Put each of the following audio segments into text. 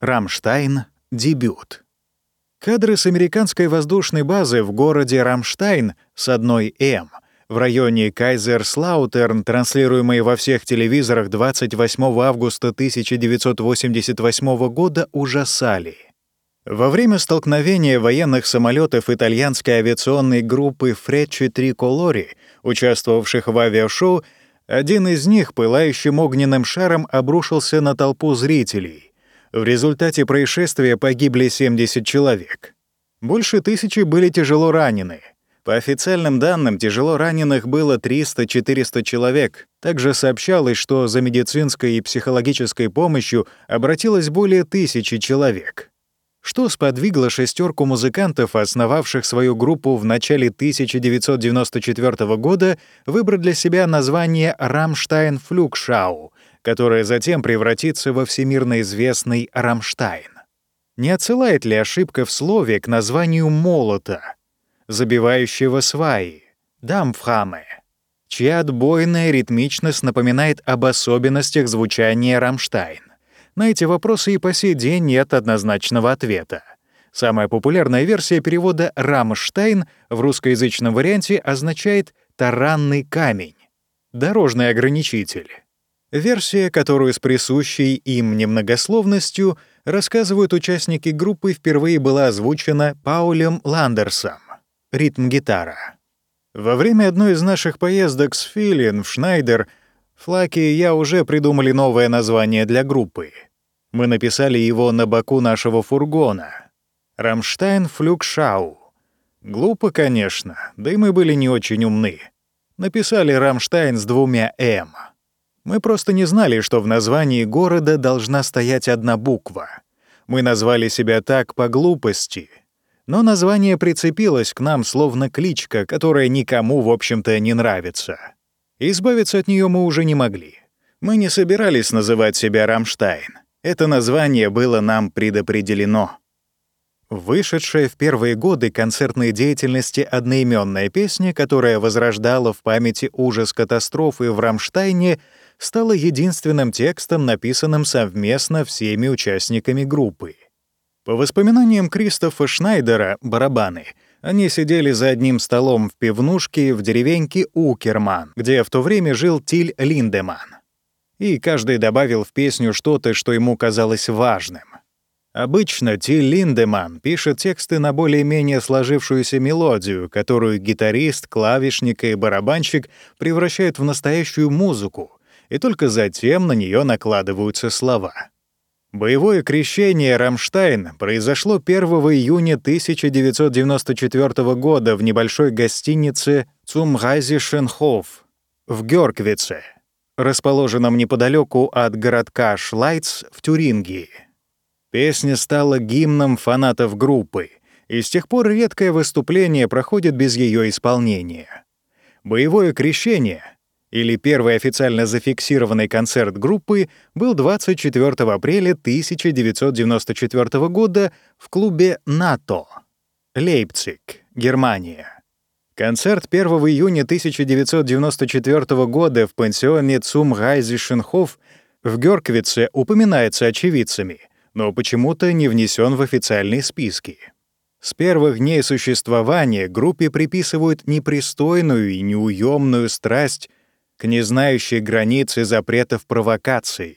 Рамштайн. Дебют. Кадры с американской воздушной базы в городе Рамштайн с одной «М» в районе Кайзерслаутерн, транслируемые во всех телевизорах 28 августа 1988 года, ужасали. Во время столкновения военных самолетов итальянской авиационной группы «Фречи Триколори», участвовавших в авиашоу, один из них пылающим огненным шаром обрушился на толпу зрителей. В результате происшествия погибли 70 человек. Больше тысячи были тяжело ранены — по официальным данным, тяжело раненых было 300-400 человек. Также сообщалось, что за медицинской и психологической помощью обратилось более тысячи человек. Что сподвигло шестерку музыкантов, основавших свою группу в начале 1994 года, выбрать для себя название «Рамштайн Флюгшау», которое затем превратится во всемирно известный «Рамштайн». Не отсылает ли ошибка в слове к названию «молота», забивающего сваи, Dampfhammer, чья отбойная ритмичность напоминает об особенностях звучания «Рамштайн». На эти вопросы и по сей день нет однозначного ответа. Самая популярная версия перевода «Рамштайн» в русскоязычном варианте означает «таранный камень», «дорожный ограничитель». Версия, которую с присущей им немногословностью рассказывают участники группы, впервые была озвучена Паулем Ландерсом ритм-гитара. Во время одной из наших поездок с Филин в Шнайдер Флаки и я уже придумали новое название для группы. Мы написали его на боку нашего фургона. «Рамштайн Флюкшау». Глупо, конечно, да и мы были не очень умны. Написали «Рамштайн» с двумя «М». Мы просто не знали, что в названии города должна стоять одна буква. Мы назвали себя так по глупости — но название прицепилось к нам словно кличка, которая никому, в общем-то, не нравится. Избавиться от нее мы уже не могли. Мы не собирались называть себя «Рамштайн». Это название было нам предопределено. Вышедшая в первые годы концертной деятельности одноименная песня, которая возрождала в памяти ужас катастрофы в Рамштайне, стала единственным текстом, написанным совместно всеми участниками группы. По воспоминаниям Кристофа Шнайдера, барабаны, они сидели за одним столом в пивнушке в деревеньке Укерман, где в то время жил Тиль Линдеман. И каждый добавил в песню что-то, что ему казалось важным. Обычно Тиль Линдеман пишет тексты на более-менее сложившуюся мелодию, которую гитарист, клавишник и барабанщик превращают в настоящую музыку, и только затем на нее накладываются слова. Боевое крещение «Рамштайн» произошло 1 июня 1994 года в небольшой гостинице Цумгайзишенхоф в Гёрквице, расположенном неподалеку от городка Шлайц в Тюрингии. Песня стала гимном фанатов группы, и с тех пор редкое выступление проходит без ее исполнения. Боевое крещение — или первый официально зафиксированный концерт группы был 24 апреля 1994 года в клубе «НАТО», Лейпциг, Германия. Концерт 1 июня 1994 года в пансионе Цум Гайзишенхоф в Гёрквице упоминается очевидцами, но почему-то не внесен в официальные списки. С первых дней существования группе приписывают непристойную и неуемную страсть к незнающей границы запретов провокации.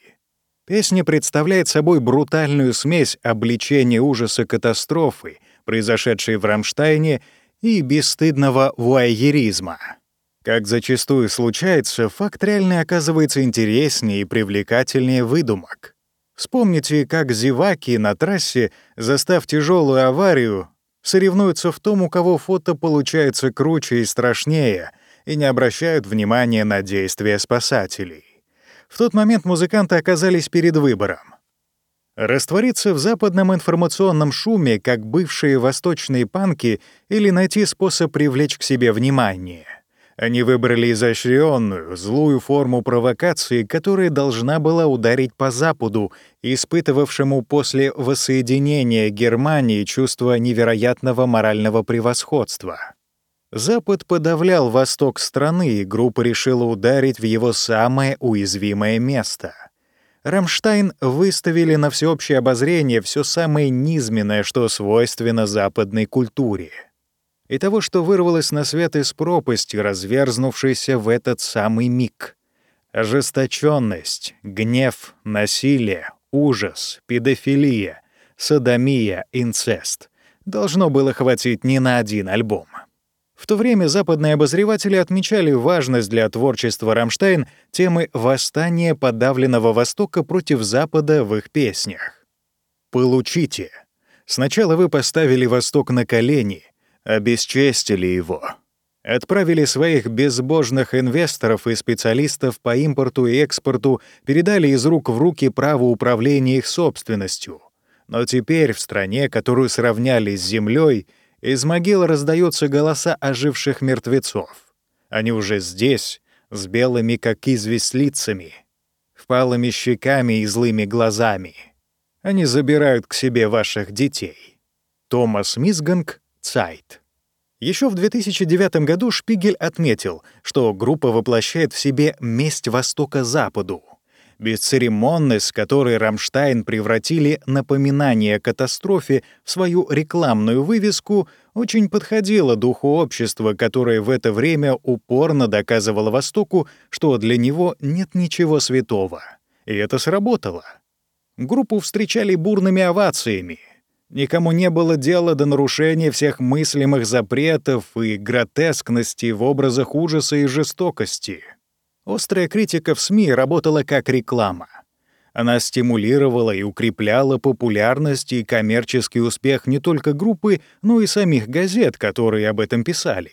Песня представляет собой брутальную смесь обличения ужаса катастрофы, произошедшей в Рамштайне, и бесстыдного вуайеризма. Как зачастую случается, факт реально оказывается интереснее и привлекательнее выдумок. Вспомните, как зеваки на трассе, застав тяжелую аварию, соревнуются в том, у кого фото получается круче и страшнее — и не обращают внимания на действия спасателей. В тот момент музыканты оказались перед выбором. Раствориться в западном информационном шуме, как бывшие восточные панки, или найти способ привлечь к себе внимание. Они выбрали изощренную, злую форму провокации, которая должна была ударить по Западу, испытывавшему после воссоединения Германии чувство невероятного морального превосходства. Запад подавлял восток страны, и группа решила ударить в его самое уязвимое место. Рамштайн выставили на всеобщее обозрение все самое низменное, что свойственно западной культуре. И того, что вырвалось на свет из пропасти, разверзнувшейся в этот самый миг. Ожесточенность, гнев, насилие, ужас, педофилия, садомия, инцест. Должно было хватить не на один альбом. В то время западные обозреватели отмечали важность для творчества «Рамштайн» темы восстания подавленного Востока против Запада в их песнях. «Получите. Сначала вы поставили Восток на колени, обесчестили его. Отправили своих безбожных инвесторов и специалистов по импорту и экспорту, передали из рук в руки право управления их собственностью. Но теперь в стране, которую сравняли с землей, из могил раздаются голоса оживших мертвецов. Они уже здесь, с белыми, как известь, лицами, впалыми щеками и злыми глазами. Они забирают к себе ваших детей. Томас Мисганг, Цайт. Еще в 2009 году Шпигель отметил, что группа воплощает в себе месть Востока Западу — Бесцеремонность, которой Рамштайн превратили напоминание о катастрофе в свою рекламную вывеску, очень подходила духу общества, которое в это время упорно доказывало Востоку, что для него нет ничего святого. И это сработало. Группу встречали бурными овациями. Никому не было дела до нарушения всех мыслимых запретов и гротескности в образах ужаса и жестокости — Острая критика в СМИ работала как реклама. Она стимулировала и укрепляла популярность и коммерческий успех не только группы, но и самих газет, которые об этом писали.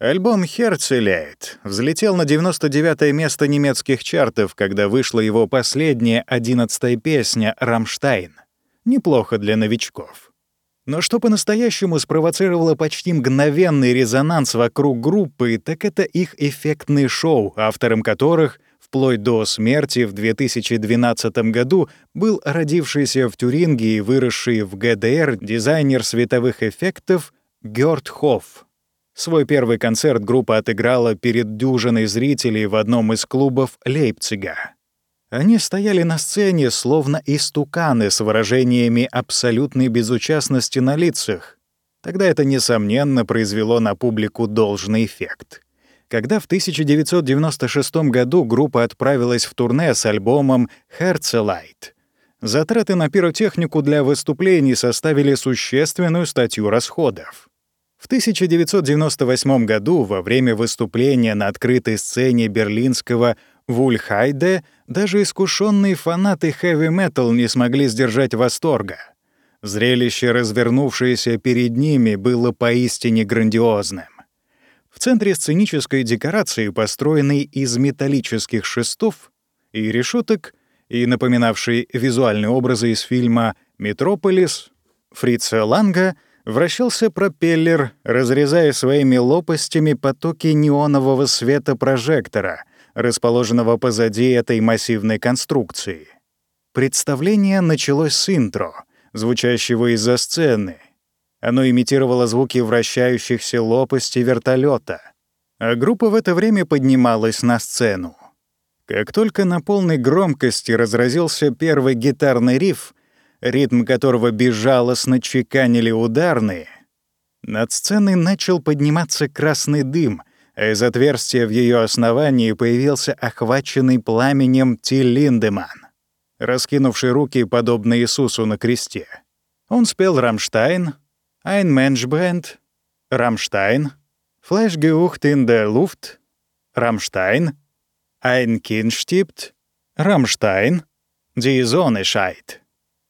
Альбом «Херцеляет» взлетел на 99 место немецких чартов, когда вышла его последняя, одиннадцатая песня «Рамштайн». Неплохо для новичков. Но что по-настоящему спровоцировало почти мгновенный резонанс вокруг группы, так это их эффектные шоу, автором которых вплоть до смерти в 2012 году был родившийся в Тюрингии и выросший в ГДР дизайнер световых эффектов Гёрд Хофф. Свой первый концерт группа отыграла перед дюжиной зрителей в одном из клубов Лейпцига. Они стояли на сцене, словно истуканы с выражениями абсолютной безучастности на лицах. Тогда это, несомненно, произвело на публику должный эффект. Когда в 1996 году группа отправилась в турне с альбомом «Herzlite», затраты на пиротехнику для выступлений составили существенную статью расходов. В 1998 году, во время выступления на открытой сцене берлинского в Ульхайде даже искушенные фанаты хэви-метал не смогли сдержать восторга. Зрелище, развернувшееся перед ними, было поистине грандиозным. В центре сценической декорации, построенной из металлических шестов и решеток, и напоминавшей визуальные образы из фильма «Метрополис», Фрица Ланга вращался пропеллер, разрезая своими лопастями потоки неонового света прожектора, расположенного позади этой массивной конструкции. Представление началось с интро, звучащего из-за сцены. Оно имитировало звуки вращающихся лопастей вертолета, а группа в это время поднималась на сцену. Как только на полной громкости разразился первый гитарный риф, ритм которого безжалостно чеканили ударные, над сценой начал подниматься красный дым, из отверстия в ее основании появился охваченный пламенем Тиль Линдеман, раскинувший руки, подобно Иисусу на кресте. Он спел «Рамштайн», «Ein Mensch brennt», «Рамштайн», «Fleischgeruch in der Luft», «Рамштайн», «Ein Kind stirbt», «Рамштайн», «Die Sonne scheint»,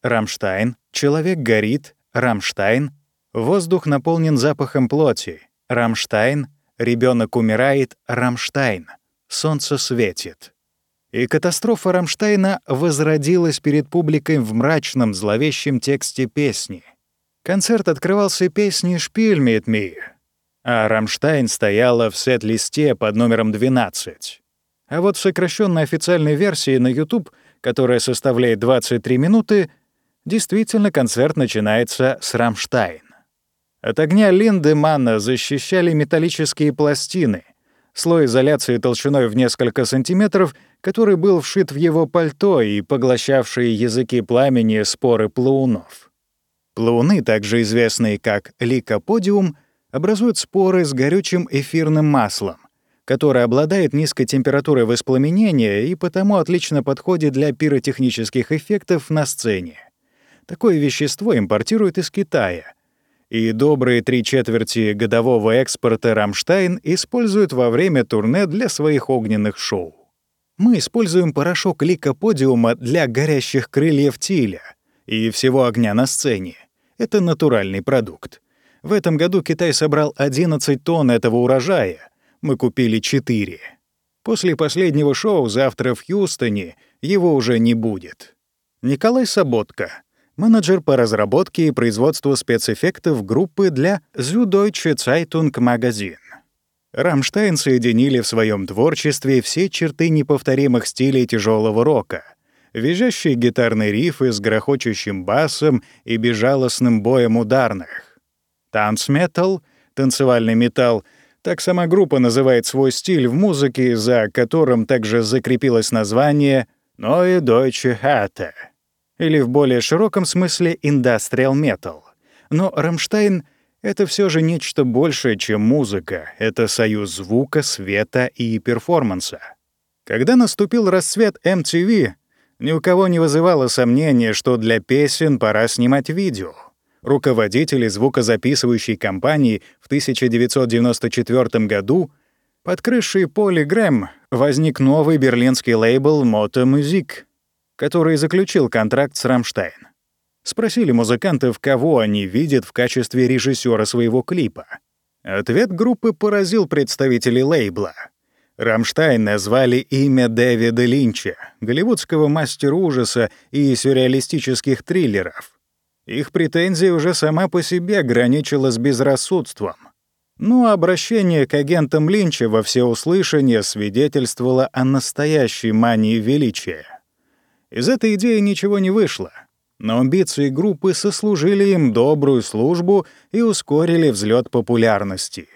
«Рамштайн», «Человек горит», «Рамштайн», «Воздух наполнен запахом плоти», «Рамштайн», Ребенок умирает, Рамштайн. Солнце светит. И катастрофа Рамштайна возродилась перед публикой в мрачном, зловещем тексте песни. Концерт открывался песней «Spiel mit mir», а Рамштайн стояла в сет-листе под номером 12. А вот в сокращенной официальной версии на YouTube, которая составляет 23 минуты, действительно концерт начинается с «Рамштайн». От огня Линдеманна защищали металлические пластины, слой изоляции толщиной в несколько сантиметров, который был вшит в его пальто и поглощавшие языки пламени споры плаунов. Плауны, также известные как ликоподиум, образуют споры с горючим эфирным маслом, которое обладает низкой температурой воспламенения и потому отлично подходит для пиротехнических эффектов на сцене. Такое вещество импортируют из Китая, и добрые три четверти годового экспорта «Рамштайн» используют во время турне для своих огненных шоу. Мы используем порошок ликоподиума для горящих крыльев Тиля и всего огня на сцене. Это натуральный продукт. В этом году Китай собрал 11 тонн этого урожая. Мы купили 4. После последнего шоу завтра в Хьюстоне его уже не будет. Николай Саботко, менеджер по разработке и производству спецэффектов группы для Süddeutsche Zeitung Magazin. Рамштайн соединили в своем творчестве все черты неповторимых стилей тяжелого рока. Визжащие гитарные рифы с грохочущим басом и безжалостным боем ударных. Танцметал, танцевальный металл, так сама группа называет свой стиль в музыке, за которым также закрепилось название «Neue Deutsche Hatte» или в более широком смысле «Industrial Metal». Но Рамштайн — это все же нечто большее, чем музыка. Это союз звука, света и перформанса. Когда наступил расцвет MTV, ни у кого не вызывало сомнения, что для песен пора снимать видео. Руководители звукозаписывающей компании в 1994 году под крышей Грэм возник новый берлинский лейбл Music, который заключил контракт с Рамштайн. Спросили музыкантов, кого они видят в качестве режиссера своего клипа. Ответ группы поразил представителей лейбла. Рамштайн назвали имя Дэвида Линча, голливудского мастера ужаса и сюрреалистических триллеров. Их претензия уже сама по себе граничила с безрассудством. Но обращение к агентам Линча во всеуслышание свидетельствовало о настоящей мании величия. Из этой идеи ничего не вышло — но амбиции группы сослужили им добрую службу и ускорили взлет популярности.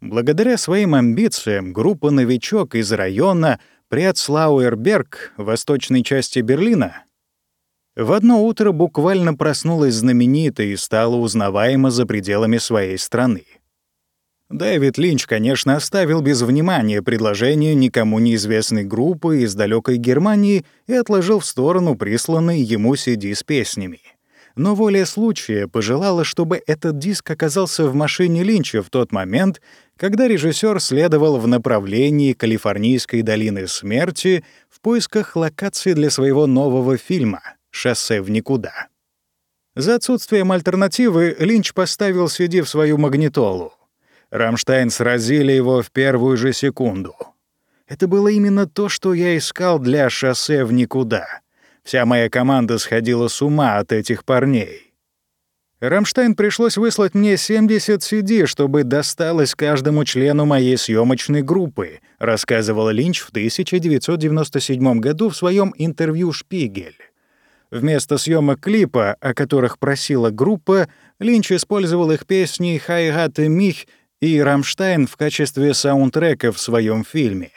Благодаря своим амбициям группа «Новичок» из района Прецлауэрберг, восточной части Берлина, в одно утро буквально проснулась знаменитой и стала узнаваема за пределами своей страны. Дэвид Линч, конечно, оставил без внимания предложение никому неизвестной группы из далекой Германии и отложил в сторону присланный ему CD с песнями. Но воля случая пожелала, чтобы этот диск оказался в машине Линча в тот момент, когда режиссер следовал в направлении Калифорнийской долины смерти в поисках локации для своего нового фильма «Шоссе в никуда». За отсутствием альтернативы Линч поставил CD в свою магнитолу. Рамштайн сразили его в первую же секунду. Это было именно то, что я искал для шоссе в никуда. Вся моя команда сходила с ума от этих парней. Рамштайн пришлось выслать мне 70 CD, чтобы досталось каждому члену моей съемочной группы, рассказывал Линч в 1997 году в своем интервью «Шпигель». Вместо съемок клипа, о которых просила группа, Линч использовал их песни «Heirate mich» и «Рамштайн» в качестве саундтрека в своем фильме.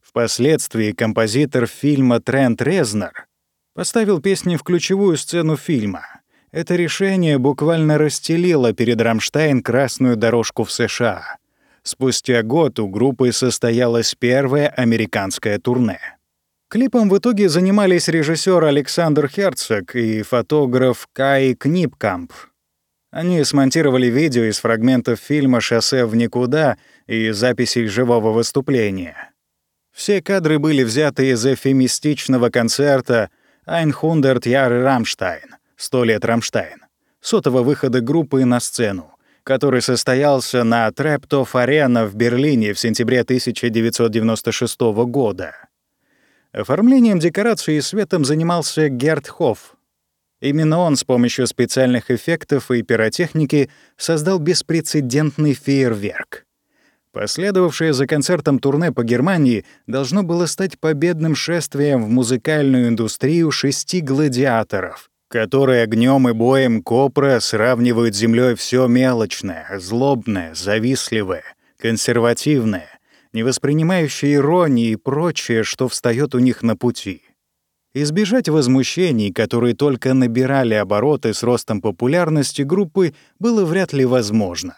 Впоследствии композитор фильма Трент Резнер поставил песни в ключевую сцену фильма. Это решение буквально расстелило перед «Рамштайн» красную дорожку в США. Спустя год у группы состоялось первое американское турне. Клипом в итоге занимались режиссер Александр Херцог и фотограф Кай Книпкамп — они смонтировали видео из фрагментов фильма «Шоссе в никуда» и записей живого выступления. Все кадры были взяты из эфемистичного концерта «Einhundert Jahre Рамштайн» — «Сто лет Рамштайн», сотого выхода группы на сцену, который состоялся на Трептоф Арена в Берлине в сентябре 1996 года. Оформлением декораций и светом занимался Герт Хофф, Именно он с помощью специальных эффектов и пиротехники создал беспрецедентный фейерверк. Последовавшее за концертом турне по Германии должно было стать победным шествием в музыкальную индустрию шести гладиаторов, которые огнем и боем Копра сравнивают с землей все мелочное, злобное, завистливое, консервативное, не воспринимающие иронии и прочее, что встает у них на пути. Избежать возмущений, которые только набирали обороты с ростом популярности группы, было вряд ли возможно.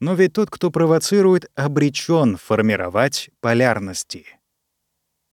Но ведь тот, кто провоцирует, обречен формировать полярности.